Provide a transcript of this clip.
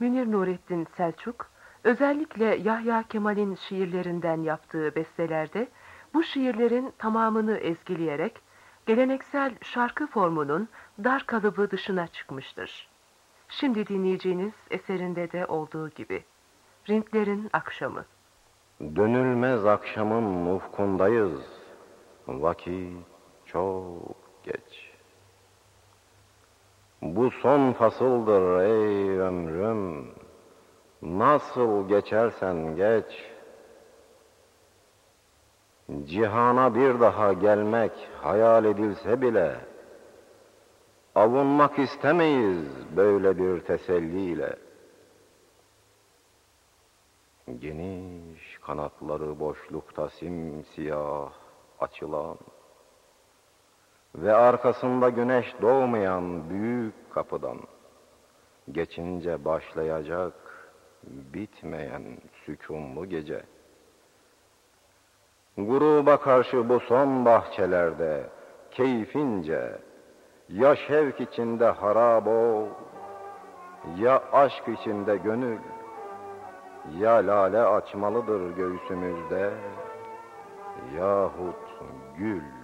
Münir Nurettin Selçuk, özellikle Yahya Kemal'in şiirlerinden yaptığı bestelerde bu şiirlerin tamamını ezgileyerek geleneksel şarkı formunun dar kalıbı dışına çıkmıştır. Şimdi dinleyeceğiniz eserinde de olduğu gibi. Rintlerin Akşamı Dönülmez akşamın ufkundayız. Vakit çok geç. Bu son fasıldır ey ömrüm. Nasıl geçersen geç. Cihana bir daha gelmek hayal edilse bile avunmak istemeyiz böyle bir teselliyle. Geniş kanatları boşlukta simsiyah açılan ve arkasında güneş doğmayan büyük kapıdan geçince başlayacak bitmeyen sükunlu gece. Gruba karşı bu son bahçelerde keyfince ya şevk içinde harap ol ya aşk içinde gönül ya lale açmalıdır göğsümüzde yahut gül.